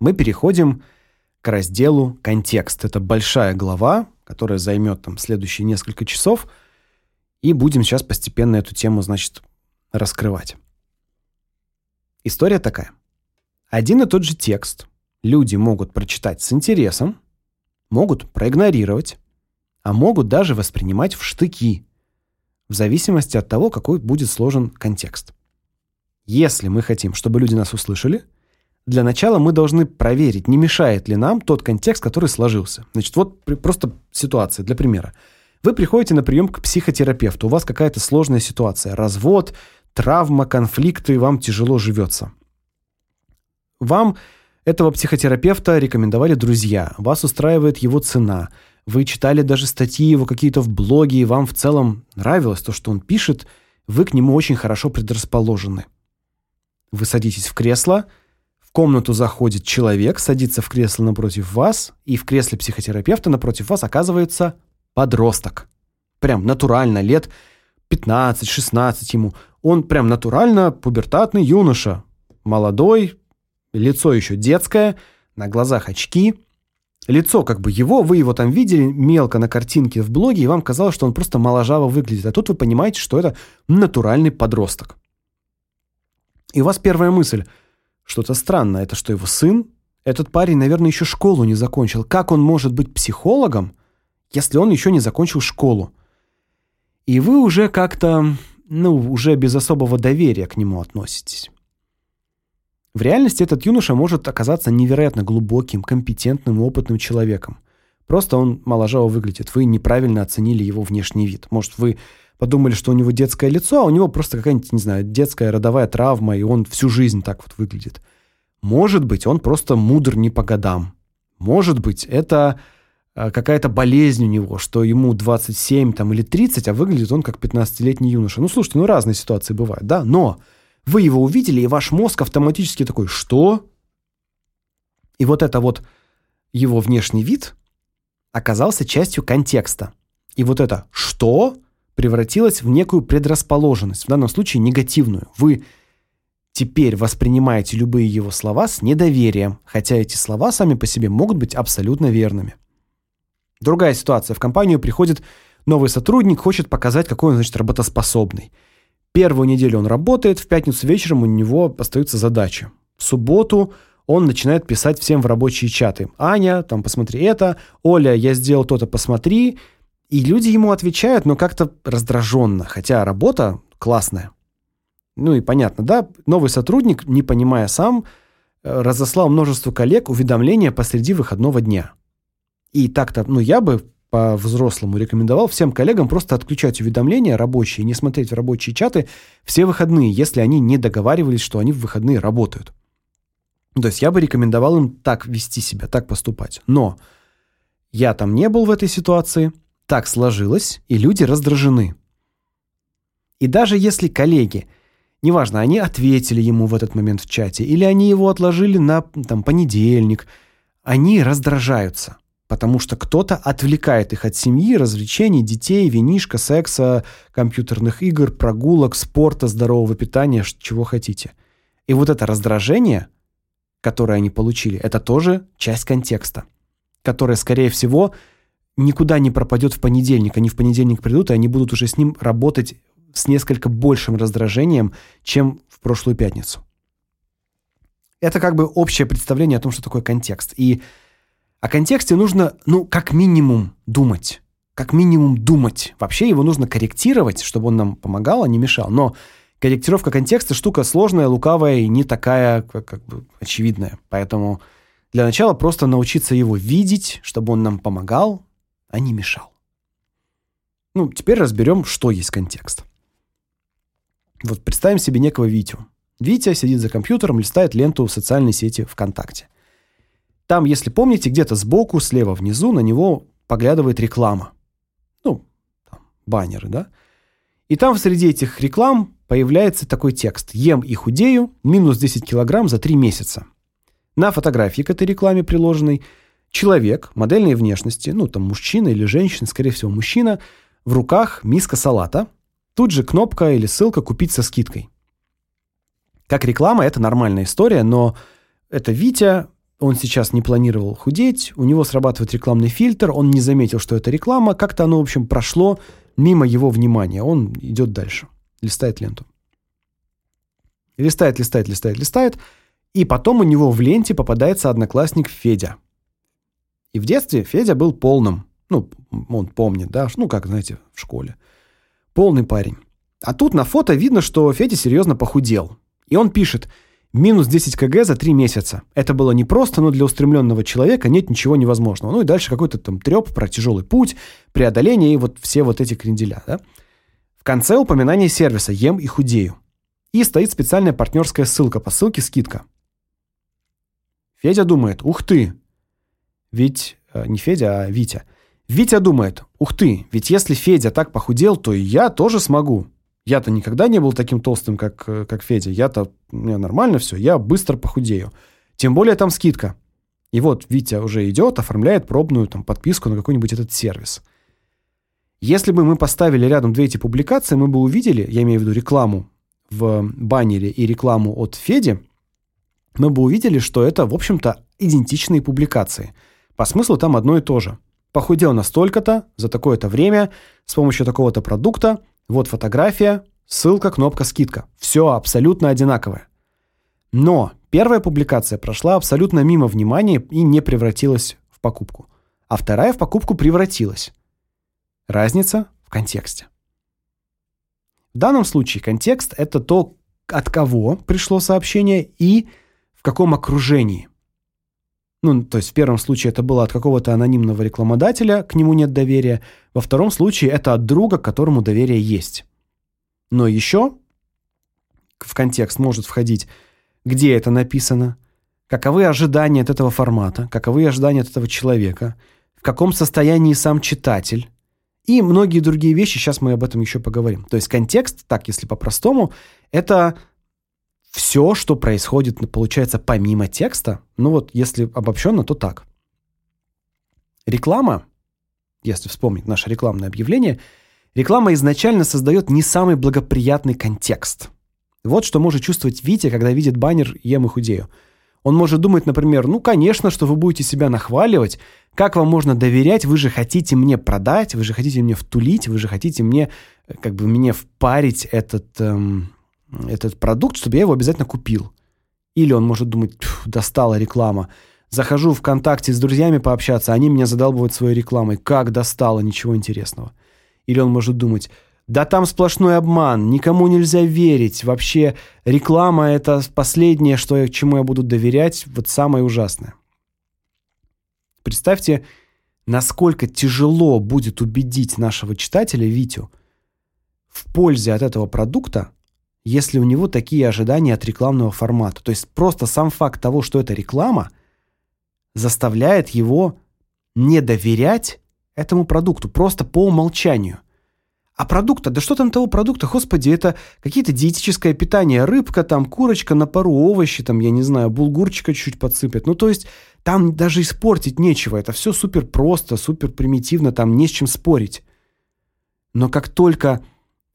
мы переходим к разделу «Контекст». Это большая глава, которая займет там следующие несколько часов, и будем сейчас постепенно эту тему, значит, раскрывать. История такая. Один и тот же текст люди могут прочитать с интересом, могут проигнорировать, а могут даже воспринимать в штыки, в зависимости от того, какой будет сложен контекст. Если мы хотим, чтобы люди нас услышали, для начала мы должны проверить, не мешает ли нам тот контекст, который сложился. Значит, вот просто ситуация для примера. Вы приходите на прием к психотерапевту, у вас какая-то сложная ситуация, развод, травма, конфликты, вам тяжело живется. Вам этого психотерапевта рекомендовали друзья, вас устраивает его цена, вы читали даже статьи его какие-то в блоге, и вам в целом нравилось то, что он пишет, вы к нему очень хорошо предрасположены. Вы садитесь в кресло, в комнату заходит человек, садится в кресло напротив вас, и в кресле психотерапевта напротив вас оказывается подросток. Прям натурально, лет 15-16 ему. Он прям натурально пубертатный юноша. Молодой, лицо еще детское, на глазах очки. Лицо как бы его, вы его там видели мелко на картинке в блоге, и вам казалось, что он просто моложаво выглядит. А тут вы понимаете, что это натуральный подросток. И у вас первая мысль. Что-то странно. Это что, его сын? Этот парень, наверное, еще школу не закончил. Как он может быть психологом, если он еще не закончил школу? И вы уже как-то, ну, уже без особого доверия к нему относитесь. В реальности этот юноша может оказаться невероятно глубоким, компетентным, опытным человеком. Просто он моложаво выглядит. Вы неправильно оценили его внешний вид. Может, вы подумали, что у него детское лицо, а у него просто какая-нибудь, не знаю, детская родовая травма, и он всю жизнь так вот выглядит. Может быть, он просто мудр не по годам. Может быть, это э, какая-то болезнь у него, что ему 27 там, или 30, а выглядит он как 15-летний юноша. Ну, слушайте, ну разные ситуации бывают, да, но вы его увидели, и ваш мозг автоматически такой «Что?». И вот это вот его внешний вид оказался частью контекста. И вот это «что?» Превратилось в некую предрасположенность, в данном случае негативную. Вы теперь воспринимаете любые его слова с недоверием, хотя эти слова сами по себе могут быть абсолютно верными. Другая ситуация. В компанию приходит новый сотрудник, хочет показать, какой он, значит, работоспособный – Первую неделю он работает, в пятницу вечером у него остаются задачи. В субботу он начинает писать всем в рабочие чаты. Аня, там посмотри это, Оля, я сделал то-то, посмотри. И люди ему отвечают, но как-то раздраженно, хотя работа классная. Ну и понятно, да, новый сотрудник, не понимая сам, э, разослал множеству коллег уведомления посреди выходного дня. И так-то, ну я бы по-взрослому рекомендовал всем коллегам просто отключать уведомления рабочие, не смотреть в рабочие чаты все выходные, если они не договаривались, что они в выходные работают. То есть я бы рекомендовал им так вести себя, так поступать. Но я там не был в этой ситуации, так сложилось, и люди раздражены. И даже если коллеги, неважно, они ответили ему в этот момент в чате, или они его отложили на там, понедельник, они раздражаются потому что кто-то отвлекает их от семьи, развлечений, детей, винишка, секса, компьютерных игр, прогулок, спорта, здорового питания, чего хотите. И вот это раздражение, которое они получили, это тоже часть контекста, которая, скорее всего, никуда не пропадет в понедельник. Они в понедельник придут, и они будут уже с ним работать с несколько большим раздражением, чем в прошлую пятницу. Это как бы общее представление о том, что такое контекст. И о контексте нужно, ну, как минимум думать. Как минимум думать. Вообще его нужно корректировать, чтобы он нам помогал, а не мешал. Но корректировка контекста штука сложная, лукавая и не такая как, как бы очевидная. Поэтому для начала просто научиться его видеть, чтобы он нам помогал, а не мешал. Ну, теперь разберем, что есть контекст. Вот представим себе некого Витю. Витя сидит за компьютером, листает ленту в социальной сети ВКонтакте. Там, если помните, где-то сбоку, слева внизу на него поглядывает реклама. Ну, там, баннеры, да? И там среди этих реклам появляется такой текст. «Ем и худею, минус 10 килограмм за 3 месяца». На фотографии к этой рекламе приложенной человек модельной внешности, ну, там мужчина или женщина, скорее всего, мужчина, в руках миска салата, тут же кнопка или ссылка «Купить со скидкой». Как реклама – это нормальная история, но это Витя он сейчас не планировал худеть, у него срабатывает рекламный фильтр, он не заметил, что это реклама, как-то оно, в общем, прошло мимо его внимания. Он идет дальше, листает ленту. Листает, листает, листает, листает, и потом у него в ленте попадается одноклассник Федя. И в детстве Федя был полным. Ну, он помнит, да, ну, как, знаете, в школе. Полный парень. А тут на фото видно, что Федя серьезно похудел. И он пишет – Минус 10 кг за 3 месяца. Это было непросто, но для устремленного человека нет ничего невозможного. Ну и дальше какой-то там треп про тяжелый путь, преодоление и вот все вот эти кренделя. Да? В конце упоминание сервиса «Ем и худею». И стоит специальная партнерская ссылка, по ссылке скидка. Федя думает, ух ты, ведь, э, не Федя, а Витя. Витя думает, ух ты, ведь если Федя так похудел, то и я тоже смогу. Я-то никогда не был таким толстым, как, э, как Федя. Я-то, меня нормально все, я быстро похудею. Тем более там скидка. И вот Витя уже идет, оформляет пробную там, подписку на какой-нибудь этот сервис. Если бы мы поставили рядом две эти публикации, мы бы увидели, я имею в виду рекламу в баннере и рекламу от Феди, мы бы увидели, что это, в общем-то, идентичные публикации. По смыслу там одно и то же. Похудел настолько-то, за такое-то время, с помощью такого-то продукта, вот фотография, ссылка, кнопка скидка. Все абсолютно одинаковое. Но первая публикация прошла абсолютно мимо внимания и не превратилась в покупку. А вторая в покупку превратилась. Разница в контексте. В данном случае контекст – это то, от кого пришло сообщение и в каком окружении. Ну, то есть в первом случае это было от какого-то анонимного рекламодателя, к нему нет доверия. Во втором случае это от друга, к которому доверие есть. Но еще в контекст может входить, где это написано, каковы ожидания от этого формата, каковы ожидания от этого человека, в каком состоянии сам читатель и многие другие вещи, сейчас мы об этом еще поговорим. То есть контекст, так если по-простому, это все, что происходит, ну, получается, помимо текста, ну вот если обобщенно, то так. Реклама, если вспомнить наше рекламное объявление, реклама изначально создает не самый благоприятный контекст. Вот что может чувствовать Витя, когда видит баннер «Ем и худею». Он может думать, например, ну, конечно, что вы будете себя нахваливать, как вам можно доверять, вы же хотите мне продать, вы же хотите мне втулить, вы же хотите мне, э, как бы, мне впарить этот... Эм, этот продукт, чтобы я его обязательно купил. Или он может думать, достала реклама. Захожу в ВКонтакте с друзьями пообщаться, они меня задалбывают своей рекламой. Как достало, ничего интересного. Или он может думать, да там сплошной обман, никому нельзя верить. Вообще реклама это последнее, что я, чему я буду доверять, вот самое ужасное. Представьте, насколько тяжело будет убедить нашего читателя Витю в пользе от этого продукта, если у него такие ожидания от рекламного формата. То есть просто сам факт того, что это реклама, заставляет его не доверять этому продукту просто по умолчанию. А продукта, да что там того продукта, господи, это какие-то диетическое питание, рыбка там, курочка на пару, овощи там, я не знаю, булгурчика чуть-чуть подсыпят. Ну, то есть там даже испортить нечего, это все супер просто, супер примитивно, там не с чем спорить. Но как только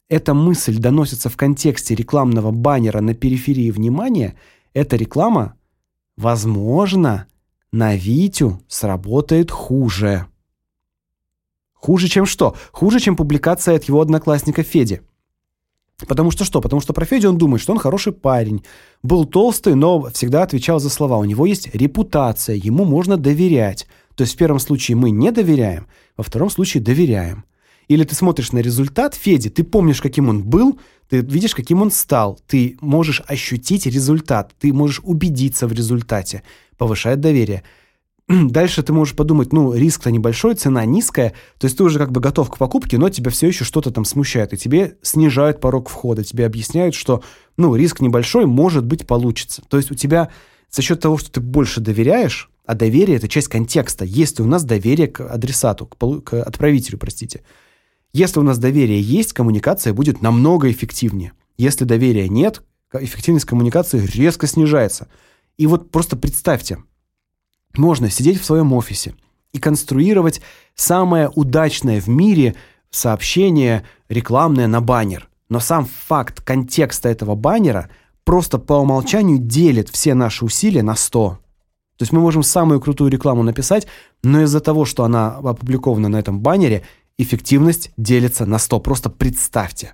эта мысль доносится в контексте рекламного баннера на периферии внимания, эта реклама, возможно, на Витю сработает хуже. Хуже, чем что? Хуже, чем публикация от его одноклассника Феди. Потому что что? Потому что про Федю он думает, что он хороший парень. Был толстый, но всегда отвечал за слова. У него есть репутация, ему можно доверять. То есть в первом случае мы не доверяем, во втором случае доверяем. Или ты смотришь на результат Феди, ты помнишь, каким он был, ты видишь, каким он стал, ты можешь ощутить результат, ты можешь убедиться в результате, повышает доверие. Дальше ты можешь подумать, ну, риск-то небольшой, цена низкая, то есть ты уже как бы готов к покупке, но тебя все еще что-то там смущает, и тебе снижают порог входа, тебе объясняют, что, ну, риск небольшой, может быть, получится. То есть у тебя за счет того, что ты больше доверяешь, а доверие – это часть контекста, есть у нас доверие к адресату, к, к отправителю, простите – если у нас доверие есть, коммуникация будет намного эффективнее. Если доверия нет, эффективность коммуникации резко снижается. И вот просто представьте, можно сидеть в своем офисе и конструировать самое удачное в мире сообщение рекламное на баннер. Но сам факт контекста этого баннера просто по умолчанию делит все наши усилия на 100. То есть мы можем самую крутую рекламу написать, но из-за того, что она опубликована на этом баннере, эффективность делится на 100. Просто представьте.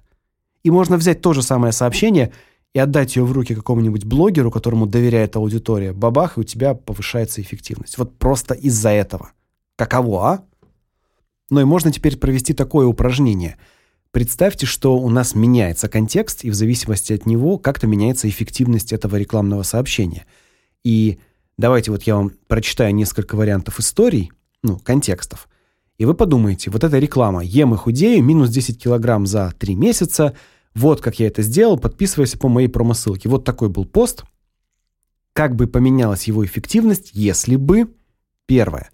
И можно взять то же самое сообщение и отдать ее в руки какому-нибудь блогеру, которому доверяет аудитория. Бабах, и у тебя повышается эффективность. Вот просто из-за этого. Каково, а? Ну и можно теперь провести такое упражнение. Представьте, что у нас меняется контекст, и в зависимости от него как-то меняется эффективность этого рекламного сообщения. И Давайте вот я вам прочитаю несколько вариантов историй, ну, контекстов. И вы подумаете, вот эта реклама «Ем и худею, минус 10 килограмм за 3 месяца», вот как я это сделал, подписывайся по моей промо-ссылке. Вот такой был пост. Как бы поменялась его эффективность, если бы... Первое.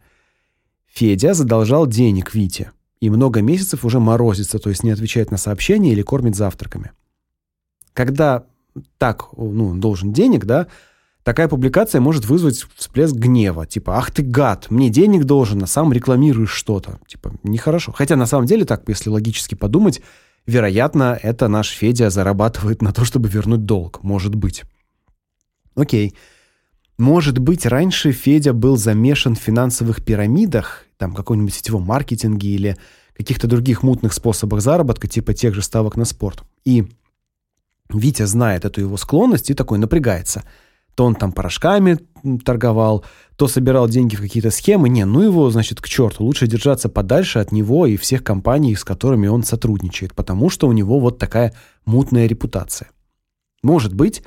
Федя задолжал денег Вите. И много месяцев уже морозится, то есть не отвечает на сообщения или кормит завтраками. Когда так, ну, должен денег, да, Такая публикация может вызвать всплеск гнева, типа: "Ах ты гад, мне денег должен, а сам рекламируешь что-то". Типа, нехорошо. Хотя на самом деле так, если логически подумать, вероятно, это наш Федя зарабатывает на то, чтобы вернуть долг, может быть. О'кей. Может быть, раньше Федя был замешан в финансовых пирамидах, там каком-нибудь сетевом маркетинге или каких-то других мутных способах заработка, типа тех же ставок на спорт. И Витя знает эту его склонность и такой напрягается – то он там порошками торговал, то собирал деньги в какие-то схемы. Не, ну его, значит, к черту. Лучше держаться подальше от него и всех компаний, с которыми он сотрудничает, потому что у него вот такая мутная репутация. Может быть,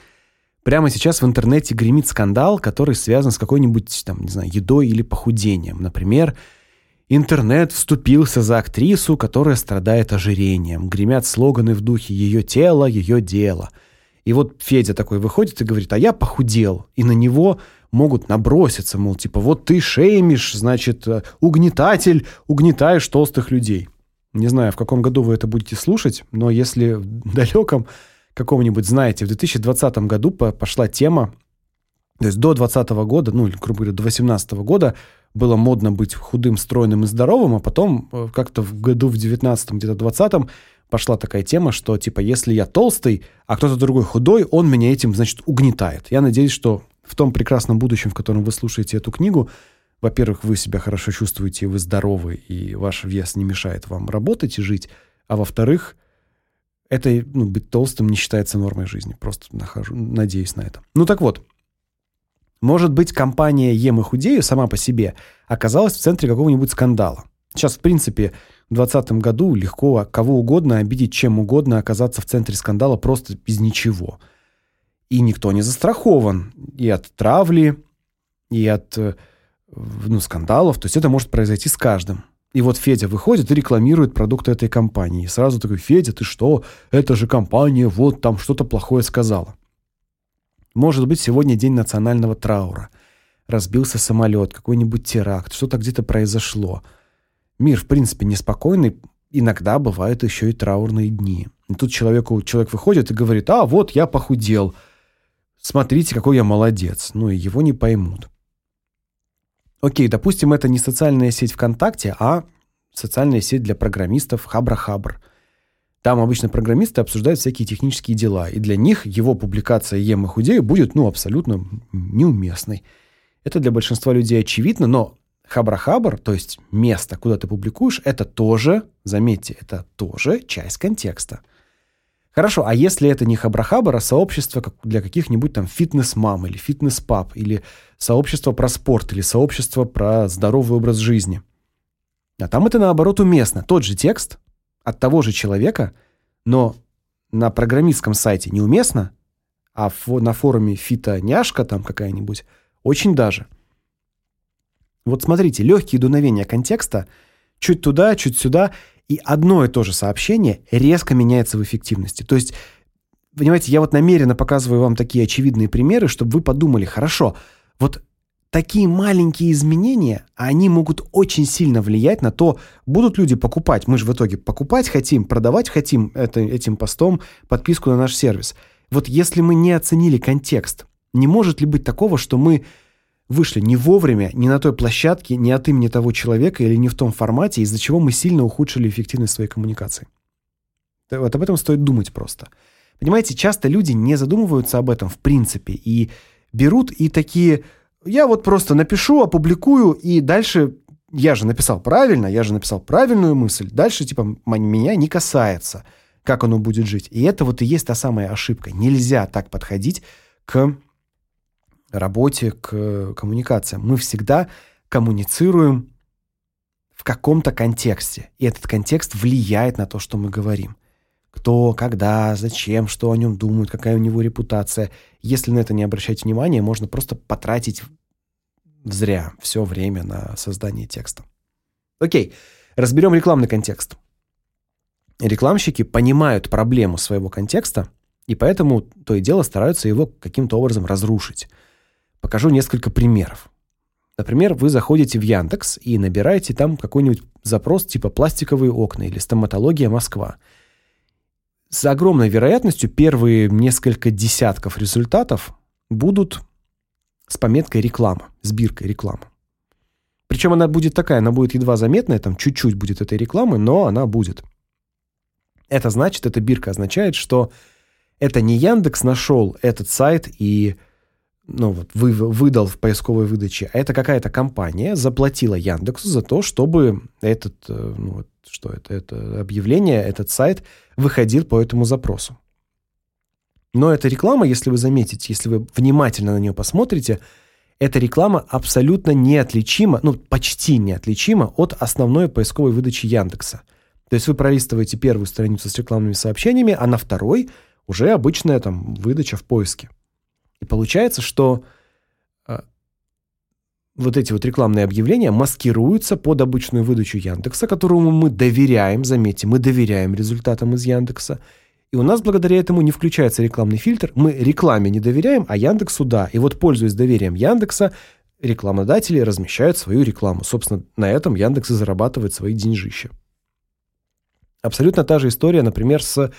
прямо сейчас в интернете гремит скандал, который связан с какой-нибудь, там, не знаю, едой или похудением. Например, интернет вступился за актрису, которая страдает ожирением. Гремят слоганы в духе «Ее тело, ее дело». И вот Федя такой выходит и говорит: "А я похудел". И на него могут наброситься, мол, типа: "Вот ты шеймишь, значит, э, угнетатель, угнетаешь толстых людей". Не знаю, в каком году вы это будете слушать, но если в далеком каком-нибудь, знаете, в 2020 году пошла тема то есть до 2020 года, ну, или грубо говоря, до 18 года было модно быть худым, стройным и здоровым, а потом э, как-то в году в 19 где-то 20 пошла такая тема, что типа если я толстый, а кто-то другой худой, он меня этим, значит, угнетает. Я надеюсь, что в том прекрасном будущем, в котором вы слушаете эту книгу, во-первых, вы себя хорошо чувствуете, вы здоровы, и ваш вес не мешает вам работать и жить, а во-вторых, это, ну, быть толстым не считается нормой жизни. Просто нахожу, надеюсь на это. Ну так вот. Может быть, компания Ем и худею сама по себе оказалась в центре какого-нибудь скандала. Сейчас, в принципе, в 2020 году легко кого угодно обидеть чем угодно, оказаться в центре скандала просто без ничего. И никто не застрахован и от травли, и от э, ну, скандалов. То есть это может произойти с каждым. И вот Федя выходит и рекламирует продукты этой компании. И сразу такой: "Федя, ты что? Это же компания, вот там что-то плохое сказала". Может быть, сегодня день национального траура. Разбился самолет, какой-нибудь теракт, что-то где-то произошло. Мир, в принципе, неспокойный, иногда бывают еще и траурные дни. И тут человеку человек выходит и говорит: "А, вот я похудел. Смотрите, какой я молодец". Ну и его не поймут. О'кей, допустим, это не социальная сеть ВКонтакте, а социальная сеть для программистов Хабра-Хабр. Там обычно программисты обсуждают всякие технические дела, и для них его публикация «Ем и худею» будет, ну, абсолютно неуместной. Это для большинства людей очевидно, но Хабра-хабр, то есть место, куда ты публикуешь, это тоже, заметьте, это тоже часть контекста. Хорошо, а если это не хабра-хабр, а сообщество для каких-нибудь там фитнес-мам или фитнес-пап, или сообщество про спорт, или сообщество про здоровый образ жизни. А там это наоборот уместно. Тот же текст от того же человека, но на программистском сайте неуместно, а на форуме фито-няшка там какая-нибудь очень даже – вот смотрите, легкие дуновения контекста, чуть туда, чуть сюда, и одно и то же сообщение резко меняется в эффективности. То есть, понимаете, я вот намеренно показываю вам такие очевидные примеры, чтобы вы подумали, хорошо, вот такие маленькие изменения, они могут очень сильно влиять на то, будут люди покупать. Мы же в итоге покупать хотим, продавать хотим это, этим постом подписку на наш сервис. Вот если мы не оценили контекст, не может ли быть такого, что мы вышли не вовремя, не на той площадке, не от имени того человека или не в том формате, из-за чего мы сильно ухудшили эффективность своей коммуникации. Вот об этом стоит думать просто. Понимаете, часто люди не задумываются об этом в принципе и берут и такие я вот просто напишу, опубликую, и дальше я же написал правильно, я же написал правильную мысль. Дальше, типа, меня не касается, как оно будет жить. И это вот и есть та самая ошибка. Нельзя так подходить к работе, к коммуникациям. Мы всегда коммуницируем в каком-то контексте. И этот контекст влияет на то, что мы говорим. Кто, когда, зачем, что о нем думают, какая у него репутация. Если на это не обращать внимания, можно просто потратить зря все время на создание текста. Окей, разберем рекламный контекст. Рекламщики понимают проблему своего контекста, и поэтому то и дело стараются его каким-то образом разрушить. Покажу несколько примеров. Например, вы заходите в Яндекс и набираете там какой-нибудь запрос типа пластиковые окна или стоматология Москва. С огромной вероятностью первые несколько десятков результатов будут с пометкой реклама, с биркой реклама. Причем она будет такая, она будет едва заметная, там чуть-чуть будет этой рекламы, но она будет. Это значит, эта бирка означает, что это не Яндекс нашел этот сайт и ну вот вы, выдал в поисковой выдаче, а это какая-то компания заплатила Яндексу за то, чтобы этот, э, ну вот, что это, это объявление, этот сайт выходил по этому запросу. Но эта реклама, если вы заметите, если вы внимательно на нее посмотрите, эта реклама абсолютно неотличима, ну, почти неотличима от основной поисковой выдачи Яндекса. То есть вы пролистываете первую страницу с рекламными сообщениями, а на второй уже обычная там выдача в поиске. И получается, что э, вот эти вот рекламные объявления маскируются под обычную выдачу Яндекса, которому мы доверяем, заметьте, мы доверяем результатам из Яндекса. И у нас благодаря этому не включается рекламный фильтр. Мы рекламе не доверяем, а Яндексу да. И вот пользуясь доверием Яндекса, рекламодатели размещают свою рекламу. Собственно, на этом Яндекс и зарабатывает свои деньжища. Абсолютно та же история, например, с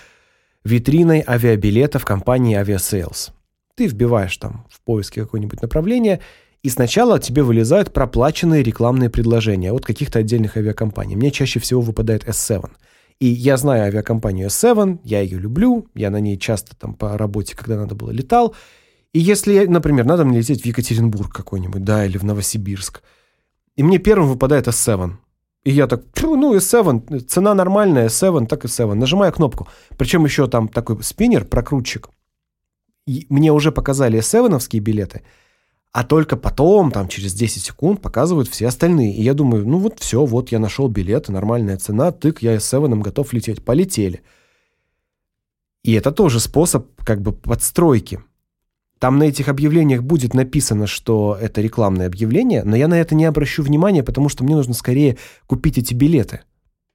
витриной авиабилетов компании Aviasales. Ты вбиваешь там в поиске какое-нибудь направление, и сначала тебе вылезают проплаченные рекламные предложения от каких-то отдельных авиакомпаний. Мне чаще всего выпадает S7. И я знаю авиакомпанию S7, я ее люблю, я на ней часто там по работе, когда надо было, летал. И если, например, надо мне лететь в Екатеринбург какой-нибудь, да, или в Новосибирск, и мне первым выпадает S7. И я так, ну, S7, цена нормальная, S7, так и S7. Нажимаю кнопку. Причем еще там такой спиннер, прокрутчик. Мне уже показали S7-овские билеты – а только потом, там, через 10 секунд показывают все остальные. И я думаю, ну вот все, вот я нашел билет, нормальная цена, тык, я с Севеном готов лететь. Полетели. И это тоже способ как бы подстройки. Там на этих объявлениях будет написано, что это рекламное объявление, но я на это не обращу внимания, потому что мне нужно скорее купить эти билеты.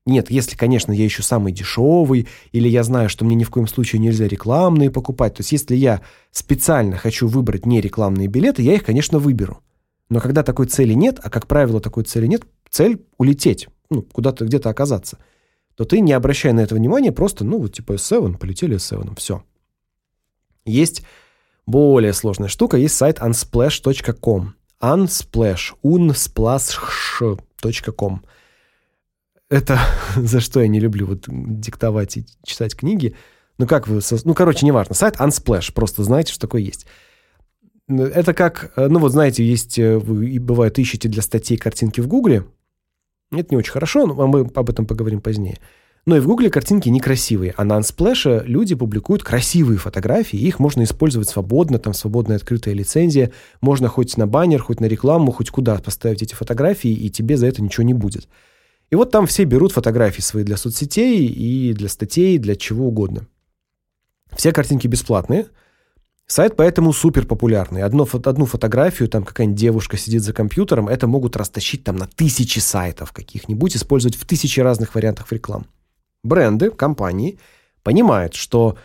Нет, если, конечно, я ищу самый дешевый, или я знаю, что мне ни в коем случае нельзя рекламные покупать. То есть, если я специально хочу выбрать не рекламные билеты, я их, конечно, выберу. Но когда такой цели нет, а, как правило, такой цели нет, цель улететь, ну, куда-то где-то оказаться, то ты, не обращая на это внимания, просто, ну, вот типа S7, полетели S7, все. Есть более сложная штука, есть сайт unsplash.com. unsplash, unsplash.com это за что я не люблю вот диктовать и читать книги. Ну как вы, ну короче, неважно. Сайт Unsplash, просто знаете, что такое есть. Это как, э, ну вот знаете, есть, э, вы бывает ищете для статей картинки в Гугле. Это не очень хорошо, но мы об этом поговорим позднее. Но и в Гугле картинки некрасивые, а на Unsplash люди публикуют красивые фотографии, их можно использовать свободно, там свободная открытая лицензия, можно хоть на баннер, хоть на рекламу, хоть куда поставить эти фотографии, и тебе за это ничего не будет. И вот там все берут фотографии свои для соцсетей и для статей, для чего угодно. Все картинки бесплатные. Сайт поэтому супер популярный. Одно, одну фотографию, там какая-нибудь девушка сидит за компьютером, это могут растащить там на тысячи сайтов каких-нибудь, использовать в тысячи разных вариантах реклам. Бренды, компании понимают, что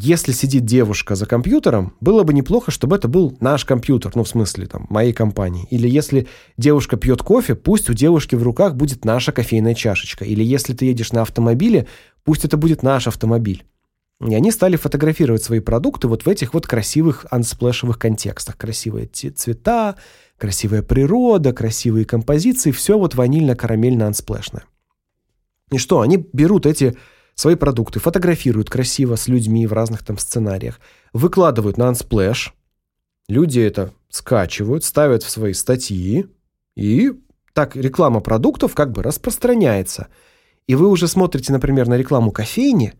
если сидит девушка за компьютером, было бы неплохо, чтобы это был наш компьютер, ну, в смысле, там, моей компании. Или если девушка пьет кофе, пусть у девушки в руках будет наша кофейная чашечка. Или если ты едешь на автомобиле, пусть это будет наш автомобиль. И они стали фотографировать свои продукты вот в этих вот красивых ансплэшевых контекстах. Красивые цвета, красивая природа, красивые композиции, все вот ванильно-карамельно-ансплэшное. И что, они берут эти свои продукты, фотографируют красиво с людьми в разных там сценариях, выкладывают на Unsplash, Люди это скачивают, ставят в свои статьи, и так реклама продуктов как бы распространяется. И вы уже смотрите, например, на рекламу кофейни,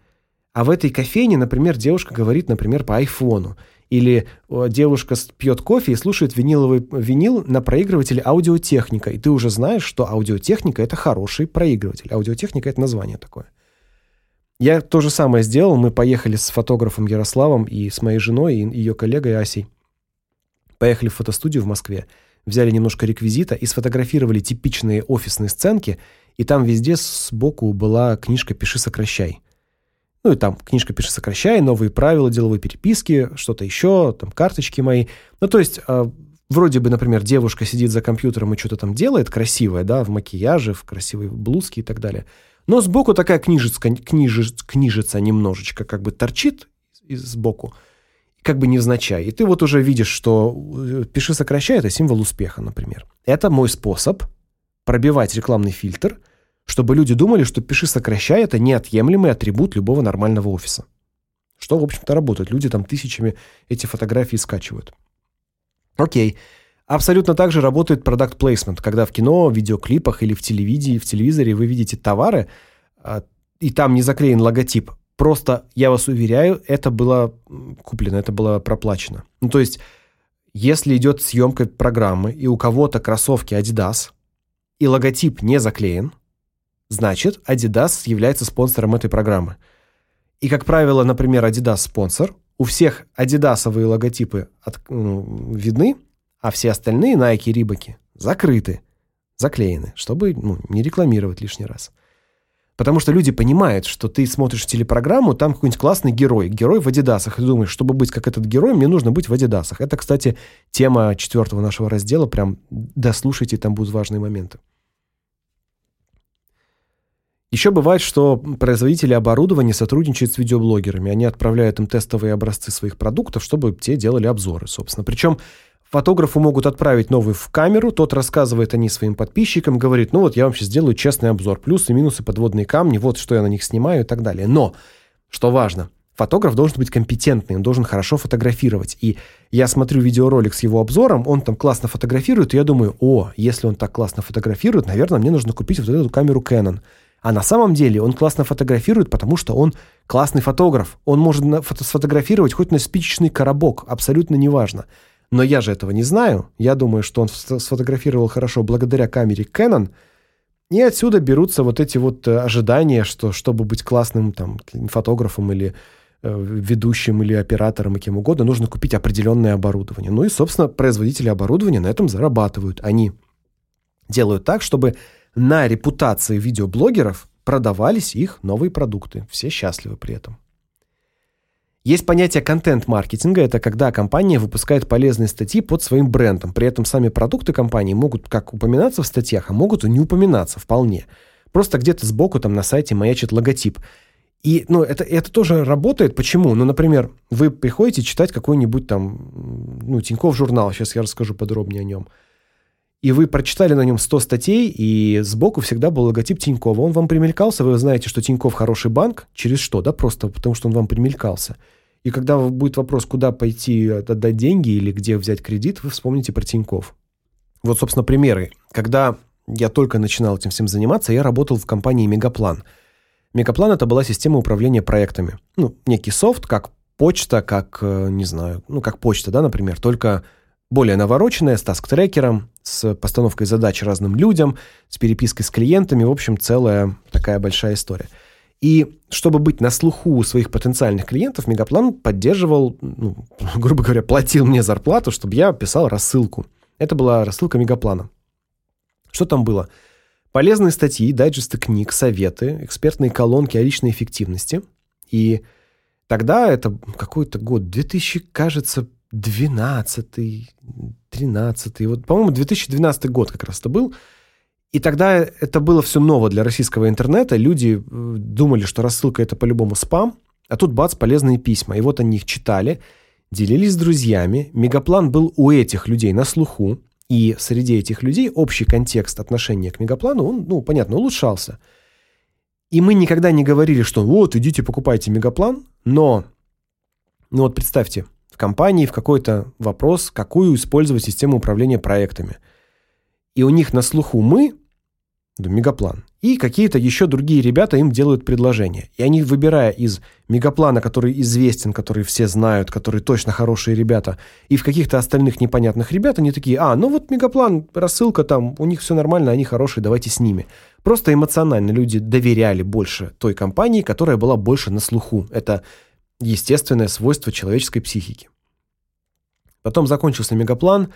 а в этой кофейне, например, девушка говорит, например, по айфону. Или девушка пьет кофе и слушает виниловый винил на проигрывателе аудиотехника. И ты уже знаешь, что аудиотехника – это хороший проигрыватель. Аудиотехника – это название такое. Я то же самое сделал. Мы поехали с фотографом Ярославом и с моей женой и ее коллегой Асей. Поехали в фотостудию в Москве, взяли немножко реквизита и сфотографировали типичные офисные сценки, и там везде сбоку была книжка «Пиши, сокращай». Ну и там книжка «Пиши, сокращай», новые правила деловой переписки, что-то еще, там карточки мои. Ну то есть э, вроде бы, например, девушка сидит за компьютером и что-то там делает красивое, да, в макияже, в красивой блузке и так далее. Но сбоку такая книжечка, книжец, книжица немножечко как бы торчит сбоку, как бы невзначай. И ты вот уже видишь, что э, «пиши, сокращай» — это символ успеха, например. Это мой способ пробивать рекламный фильтр, чтобы люди думали, что «пиши, сокращай» — это неотъемлемый атрибут любого нормального офиса. Что, в общем-то, работает. Люди там тысячами эти фотографии скачивают. Окей. Абсолютно так же работает продукт плейсмент, когда в кино, в видеоклипах или в телевидении, в телевизоре вы видите товары, а, и там не заклеен логотип. Просто, я вас уверяю, это было куплено, это было проплачено. Ну, то есть, если идет съемка программы, и у кого-то кроссовки Adidas, и логотип не заклеен, значит, Adidas является спонсором этой программы. И, как правило, например, Adidas спонсор, у всех адидасовые логотипы от, ну, видны, а все остальные Nike Рибаки закрыты, заклеены, чтобы ну, не рекламировать лишний раз. Потому что люди понимают, что ты смотришь телепрограмму, там какой-нибудь классный герой, герой в Адидасах, и думаешь, чтобы быть как этот герой, мне нужно быть в Адидасах. Это, кстати, тема четвертого нашего раздела, прям дослушайте, там будут важные моменты. Еще бывает, что производители оборудования сотрудничают с видеоблогерами. Они отправляют им тестовые образцы своих продуктов, чтобы те делали обзоры, собственно. Причем Фотографу могут отправить новый в камеру, тот рассказывает о ней своим подписчикам, говорит, ну вот я вам сейчас сделаю честный обзор, плюсы, минусы, подводные камни, вот что я на них снимаю и так далее. Но, что важно, фотограф должен быть компетентный, он должен хорошо фотографировать. И я смотрю видеоролик с его обзором, он там классно фотографирует, и я думаю, о, если он так классно фотографирует, наверное, мне нужно купить вот эту камеру Canon. А на самом деле он классно фотографирует, потому что он классный фотограф. Он может сфотографировать хоть на спичечный коробок, абсолютно неважно. Но я же этого не знаю. Я думаю, что он сфотографировал хорошо благодаря камере Canon. И отсюда берутся вот эти вот э, ожидания, что чтобы быть классным там фотографом или э, ведущим или оператором и кем угодно, нужно купить определенное оборудование. Ну и, собственно, производители оборудования на этом зарабатывают. Они делают так, чтобы на репутации видеоблогеров продавались их новые продукты. Все счастливы при этом. Есть понятие контент-маркетинга. Это когда компания выпускает полезные статьи под своим брендом. При этом сами продукты компании могут как упоминаться в статьях, а могут и не упоминаться вполне. Просто где-то сбоку там на сайте маячит логотип. И, ну, это, это тоже работает. Почему? Ну, например, вы приходите читать какой-нибудь там, ну, Тинькофф журнал, сейчас я расскажу подробнее о нем. И вы прочитали на нем 100 статей, и сбоку всегда был логотип Тинькова. Он вам примелькался, вы знаете, что Тиньков хороший банк. Через что? Да просто потому, что он вам примелькался. И когда будет вопрос, куда пойти отдать деньги или где взять кредит, вы вспомните про Тинькофф. Вот, собственно, примеры. Когда я только начинал этим всем заниматься, я работал в компании Мегаплан. Мегаплан это была система управления проектами. Ну, некий софт, как почта, как, э, не знаю, ну, как почта, да, например, только более навороченная, с таск-трекером, с постановкой задач разным людям, с перепиской с клиентами, в общем, целая такая большая история. И чтобы быть на слуху у своих потенциальных клиентов, Мегаплан поддерживал, ну, грубо говоря, платил мне зарплату, чтобы я писал рассылку. Это была рассылка Мегаплана. Что там было? Полезные статьи, дайджесты книг, советы, экспертные колонки о личной эффективности. И тогда это какой-то год, 2000, кажется, 12 13 вот, по-моему, 2012 год как раз это был – и тогда это было все ново для российского интернета. Люди э, думали, что рассылка это по-любому спам, а тут бац, полезные письма. И вот они их читали, делились с друзьями. Мегаплан был у этих людей на слуху, и среди этих людей общий контекст отношения к Мегаплану, он, ну, понятно, улучшался. И мы никогда не говорили, что вот, идите покупайте Мегаплан, но ну вот представьте, в компании в какой-то вопрос, какую использовать систему управления проектами. И у них на слуху мы, Мегаплан, и какие-то еще другие ребята им делают предложения. И они, выбирая из Мегаплана, который известен, который все знают, который точно хорошие ребята, и в каких-то остальных непонятных ребят, они такие: "А, ну вот Мегаплан, рассылка там, у них все нормально, они хорошие, давайте с ними". Просто эмоционально люди доверяли больше той компании, которая была больше на слуху. Это естественное свойство человеческой психики. Потом закончился Мегаплан.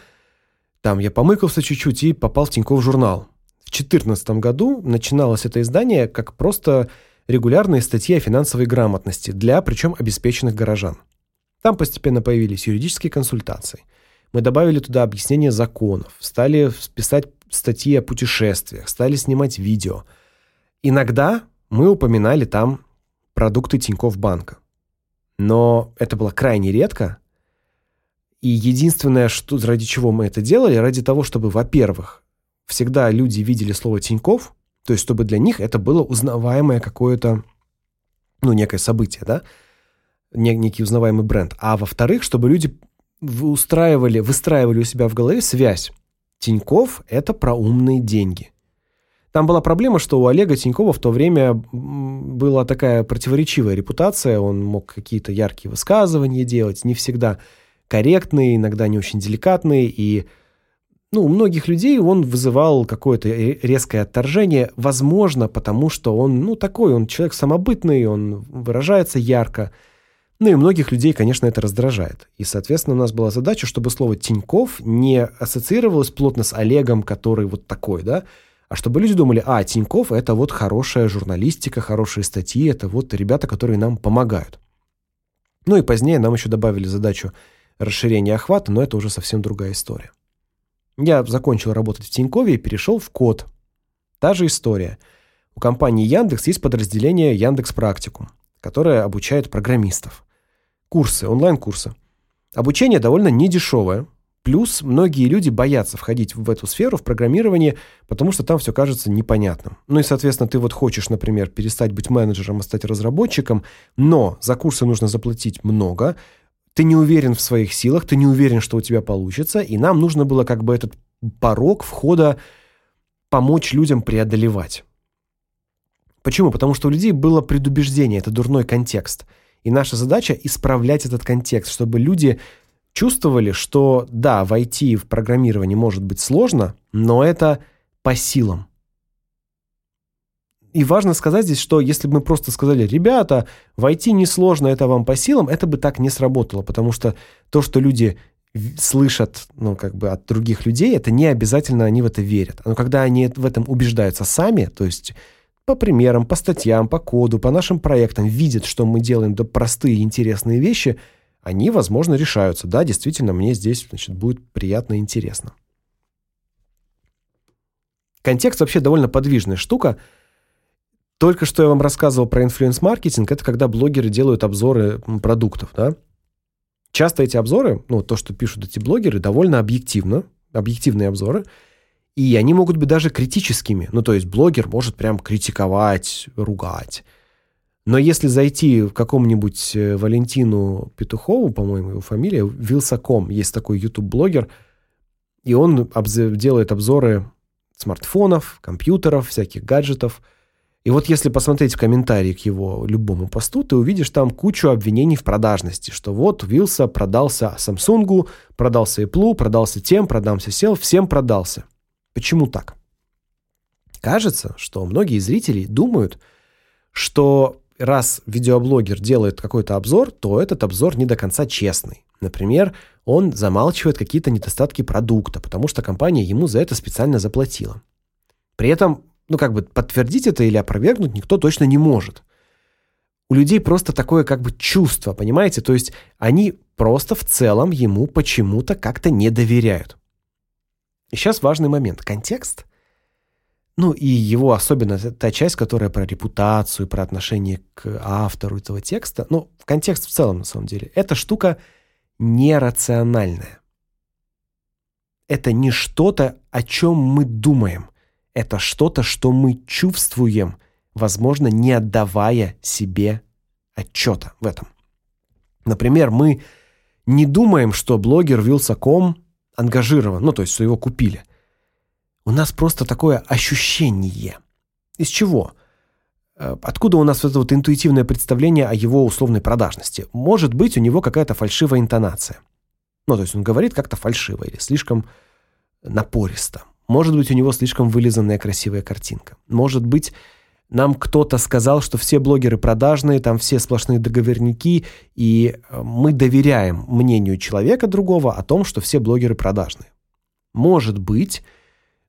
Там я помыкался чуть-чуть и попал в Тинькофф журнал. В 2014 году начиналось это издание как просто регулярные статьи о финансовой грамотности для причем обеспеченных горожан. Там постепенно появились юридические консультации. Мы добавили туда объяснения законов, стали писать статьи о путешествиях, стали снимать видео. Иногда мы упоминали там продукты Тинькофф банка. Но это было крайне редко. И единственное, что ради чего мы это делали, ради того, чтобы, во-первых, всегда люди видели слово Тинькофф, то есть чтобы для них это было узнаваемое какое-то ну некое событие, да? некий узнаваемый бренд. А во-вторых, чтобы люди устраивали, выстраивали у себя в голове связь. Тинькофф это про умные деньги. Там была проблема, что у Олега Тинькова в то время была такая противоречивая репутация, он мог какие-то яркие высказывания делать, не всегда корректные, иногда не очень деликатные, и ну, у многих людей он вызывал какое-то резкое отторжение, возможно, потому что он, ну, такой, он человек самобытный, он выражается ярко. Ну и многих людей, конечно, это раздражает. И, соответственно, у нас была задача, чтобы слово Тиньков не ассоциировалось плотно с Олегом, который вот такой, да, а чтобы люди думали: "А, Тиньков это вот хорошая журналистика, хорошие статьи, это вот ребята, которые нам помогают". Ну и позднее нам еще добавили задачу расширения охвата, но это уже совсем другая история. Я закончил работать в Тинькове и перешел в Код. Та же история. У компании Яндекс есть подразделение Яндекс Практикум, которое обучает программистов. Курсы, онлайн-курсы. Обучение довольно недешевое. Плюс многие люди боятся входить в эту сферу в программирование, потому что там все кажется непонятным. Ну и, соответственно, ты вот хочешь, например, перестать быть менеджером, а стать разработчиком, но за курсы нужно заплатить много, ты не уверен в своих силах, ты не уверен, что у тебя получится, и нам нужно было как бы этот порог входа помочь людям преодолевать. Почему? Потому что у людей было предубеждение, это дурной контекст. И наша задача исправлять этот контекст, чтобы люди чувствовали, что да, в IT, в программировании может быть сложно, но это по силам. И важно сказать здесь, что если бы мы просто сказали: "Ребята, войти несложно, это вам по силам", это бы так не сработало, потому что то, что люди слышат, ну, как бы от других людей, это не обязательно они в это верят. Но когда они в этом убеждаются сами, то есть по примерам, по статьям, по коду, по нашим проектам, видят, что мы делаем да простые интересные вещи, они, возможно, решаются. Да, действительно, мне здесь, значит, будет приятно и интересно. Контекст вообще довольно подвижная штука. Только что я вам рассказывал про инфлюенс-маркетинг, это когда блогеры делают обзоры продуктов, да? Часто эти обзоры, ну, то, что пишут эти блогеры, довольно объективно, объективные обзоры, и они могут быть даже критическими. Ну, то есть блогер может прям критиковать, ругать. Но если зайти в какому-нибудь э, Валентину Петухову, по-моему, его фамилия, Вилсаком, есть такой YouTube-блогер, и он делает обзоры смартфонов, компьютеров, всяких гаджетов – и вот если посмотреть в комментарии к его любому посту, ты увидишь там кучу обвинений в продажности, что вот Вилса продался Samsung, продался Apple, продался тем, продался сел, всем продался. Почему так? Кажется, что многие зрители думают, что раз видеоблогер делает какой-то обзор, то этот обзор не до конца честный. Например, он замалчивает какие-то недостатки продукта, потому что компания ему за это специально заплатила. При этом ну, как бы подтвердить это или опровергнуть никто точно не может. У людей просто такое как бы чувство, понимаете? То есть они просто в целом ему почему-то как-то не доверяют. И сейчас важный момент контекст. Ну и его особенно та часть, которая про репутацию, про отношение к автору этого текста, ну, контекст в целом на самом деле. Эта штука нерациональная. Это не что-то, о чем мы думаем это что-то, что мы чувствуем, возможно, не отдавая себе отчета в этом. Например, мы не думаем, что блогер Вилсаком ангажирован, ну, то есть, что его купили. У нас просто такое ощущение. Из чего? Э, откуда у нас вот это вот интуитивное представление о его условной продажности? Может быть, у него какая-то фальшивая интонация. Ну, то есть он говорит как-то фальшиво или слишком напористо. Может быть, у него слишком вылизанная красивая картинка. Может быть, нам кто-то сказал, что все блогеры продажные, там все сплошные договорники, и э, мы доверяем мнению человека другого о том, что все блогеры продажные. Может быть,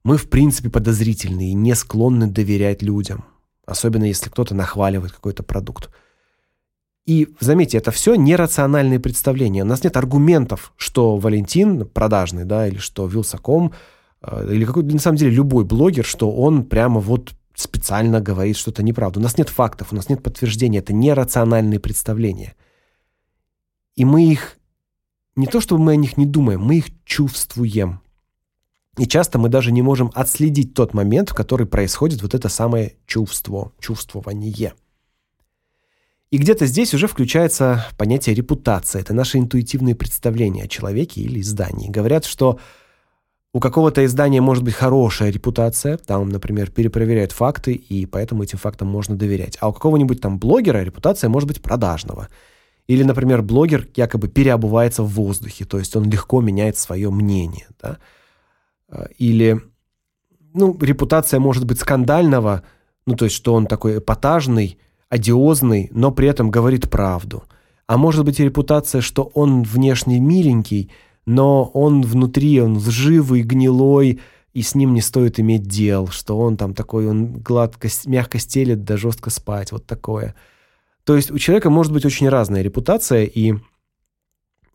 мы в принципе подозрительны и не склонны доверять людям, особенно если кто-то нахваливает какой-то продукт. И заметьте, это все нерациональные представления. У нас нет аргументов, что Валентин продажный, да, или что Вилсаком, или какой на самом деле любой блогер, что он прямо вот специально говорит что-то неправду. У нас нет фактов, у нас нет подтверждения, это нерациональные представления. И мы их не то чтобы мы о них не думаем, мы их чувствуем. И часто мы даже не можем отследить тот момент, в который происходит вот это самое чувство, чувствование. И где-то здесь уже включается понятие репутация. Это наши интуитивные представления о человеке или издании. Говорят, что у какого-то издания может быть хорошая репутация, там, например, перепроверяют факты, и поэтому этим фактам можно доверять. А у какого-нибудь там блогера репутация может быть продажного. Или, например, блогер якобы переобувается в воздухе, то есть он легко меняет свое мнение, да? А, или ну, репутация может быть скандального, ну, то есть что он такой эпатажный, одиозный, но при этом говорит правду. А может быть и репутация, что он внешне миленький, но он внутри, он лживый, гнилой, и с ним не стоит иметь дел, что он там такой, он гладко, мягко стелет, да жестко спать, вот такое. То есть у человека может быть очень разная репутация, и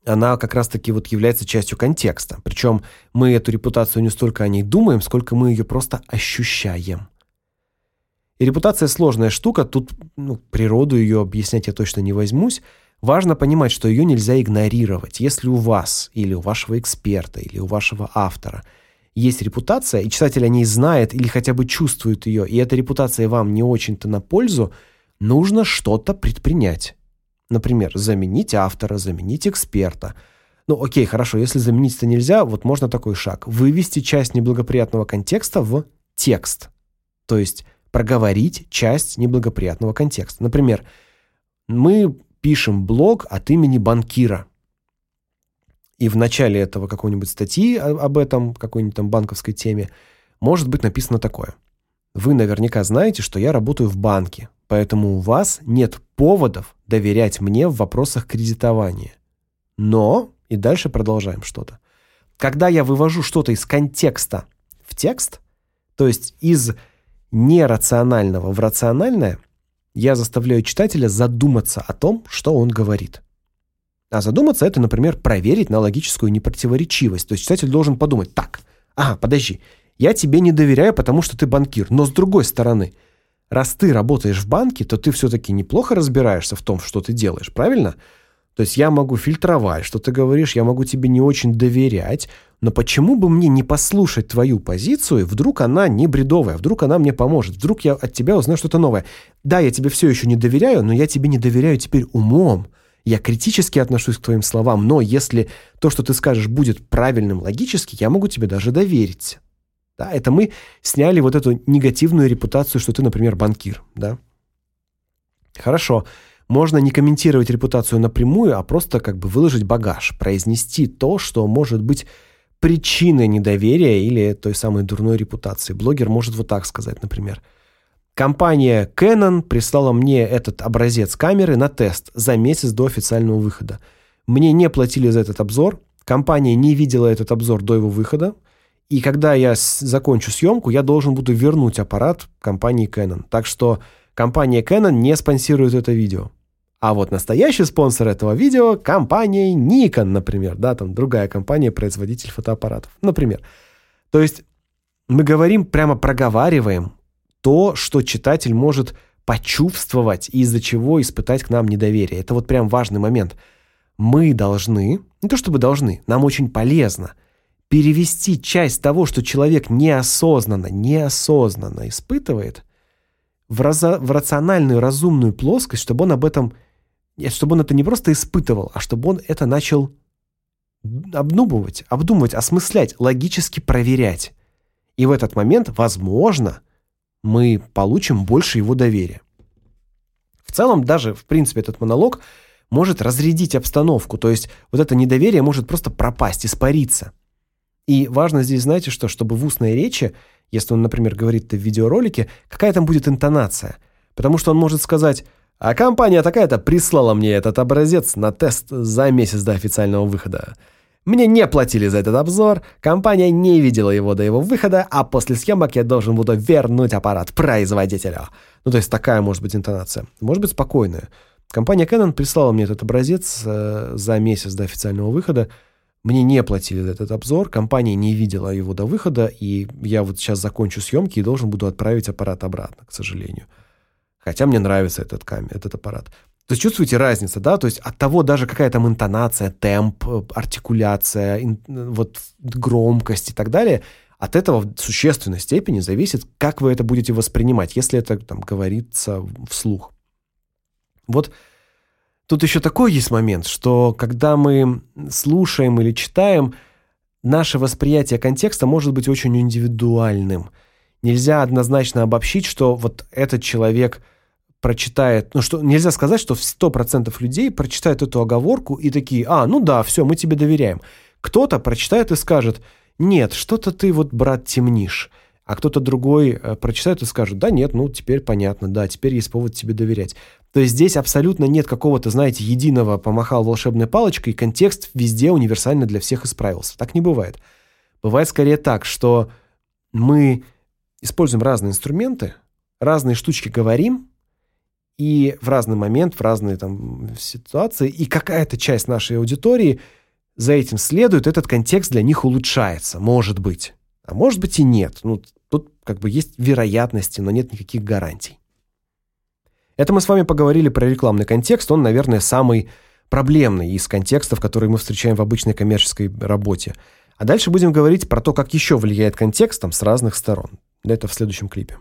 она как раз-таки вот является частью контекста. Причем мы эту репутацию не столько о ней думаем, сколько мы ее просто ощущаем. И репутация сложная штука, тут ну, природу ее объяснять я точно не возьмусь. Важно понимать, что ее нельзя игнорировать. Если у вас или у вашего эксперта или у вашего автора есть репутация, и читатель о ней знает или хотя бы чувствует ее, и эта репутация вам не очень-то на пользу, нужно что-то предпринять. Например, заменить автора, заменить эксперта. Ну, окей, хорошо, если заменить это нельзя, вот можно такой шаг. Вывести часть неблагоприятного контекста в текст. То есть проговорить часть неблагоприятного контекста. Например, мы пишем блог от имени банкира. И в начале этого какой-нибудь статьи об этом, какой-нибудь там банковской теме, может быть написано такое. Вы наверняка знаете, что я работаю в банке, поэтому у вас нет поводов доверять мне в вопросах кредитования. Но, и дальше продолжаем что-то. Когда я вывожу что-то из контекста в текст, то есть из нерационального в рациональное, я заставляю читателя задуматься о том, что он говорит. А задуматься это, например, проверить на логическую непротиворечивость. То есть читатель должен подумать: "Так, ага, подожди. Я тебе не доверяю, потому что ты банкир. Но с другой стороны, раз ты работаешь в банке, то ты все таки неплохо разбираешься в том, что ты делаешь, правильно? То есть я могу фильтровать, что ты говоришь, я могу тебе не очень доверять, но почему бы мне не послушать твою позицию, вдруг она не бредовая, вдруг она мне поможет, вдруг я от тебя узнаю что-то новое. Да, я тебе все еще не доверяю, но я тебе не доверяю теперь умом. Я критически отношусь к твоим словам, но если то, что ты скажешь, будет правильным логически, я могу тебе даже доверить. Да, это мы сняли вот эту негативную репутацию, что ты, например, банкир, да? Хорошо можно не комментировать репутацию напрямую, а просто как бы выложить багаж, произнести то, что может быть причиной недоверия или той самой дурной репутации. Блогер может вот так сказать, например: Компания Canon прислала мне этот образец камеры на тест за месяц до официального выхода. Мне не платили за этот обзор, компания не видела этот обзор до его выхода, и когда я закончу съемку, я должен буду вернуть аппарат компании Canon. Так что компания Canon не спонсирует это видео. А вот настоящий спонсор этого видео компания Nikon, например, да, там другая компания, производитель фотоаппаратов, например. То есть мы говорим, прямо проговариваем то, что читатель может почувствовать и из-за чего испытать к нам недоверие. Это вот прям важный момент. Мы должны, не то чтобы должны, нам очень полезно перевести часть того, что человек неосознанно, неосознанно испытывает, в, разо, в рациональную, разумную плоскость, чтобы он об этом чтобы он это не просто испытывал, а чтобы он это начал обдумывать, обдумывать, осмыслять, логически проверять. И в этот момент, возможно, мы получим больше его доверия. В целом даже, в принципе, этот монолог может разрядить обстановку, то есть вот это недоверие может просто пропасть, испариться. И важно здесь, знаете что, чтобы в устной речи, если он, например, говорит это в видеоролике, какая там будет интонация. Потому что он может сказать «А компания такая-то прислала мне этот образец на тест за месяц до официального выхода». Мне не платили за этот обзор, компания не видела его до его выхода, а после съемок я должен буду вернуть аппарат производителю. Ну, то есть такая может быть интонация. Может быть спокойная. Компания Canon прислала мне этот образец э, за месяц до официального выхода. Мне не платили за этот обзор, компания не видела его до выхода, и я вот сейчас закончу съемки и должен буду отправить аппарат обратно, к сожалению. Хотя мне нравится этот камень, этот аппарат. То есть чувствуете разницу, да? То есть от того даже какая там интонация, темп, э, артикуляция, ин, вот громкость и так далее, от этого в существенной степени зависит, как вы это будете воспринимать, если это там говорится вслух. Вот тут еще такой есть момент, что когда мы слушаем или читаем, наше восприятие контекста может быть очень индивидуальным. Нельзя однозначно обобщить, что вот этот человек – прочитает, ну что, нельзя сказать, что 100% людей прочитают эту оговорку и такие, а, ну да, все, мы тебе доверяем. Кто-то прочитает и скажет, нет, что-то ты вот, брат, темнишь. А кто-то другой э, прочитает и скажет, да нет, ну теперь понятно, да, теперь есть повод тебе доверять. То есть здесь абсолютно нет какого-то, знаете, единого помахал волшебной палочкой, и контекст везде универсально для всех исправился. Так не бывает. Бывает скорее так, что мы используем разные инструменты, разные штучки говорим, и в разный момент, в разные там ситуации, и какая-то часть нашей аудитории за этим следует, этот контекст для них улучшается, может быть. А может быть и нет. Ну, тут как бы есть вероятности, но нет никаких гарантий. Это мы с вами поговорили про рекламный контекст, он, наверное, самый проблемный из контекстов, которые мы встречаем в обычной коммерческой работе. А дальше будем говорить про то, как еще влияет контекст там с разных сторон. Это в следующем клипе.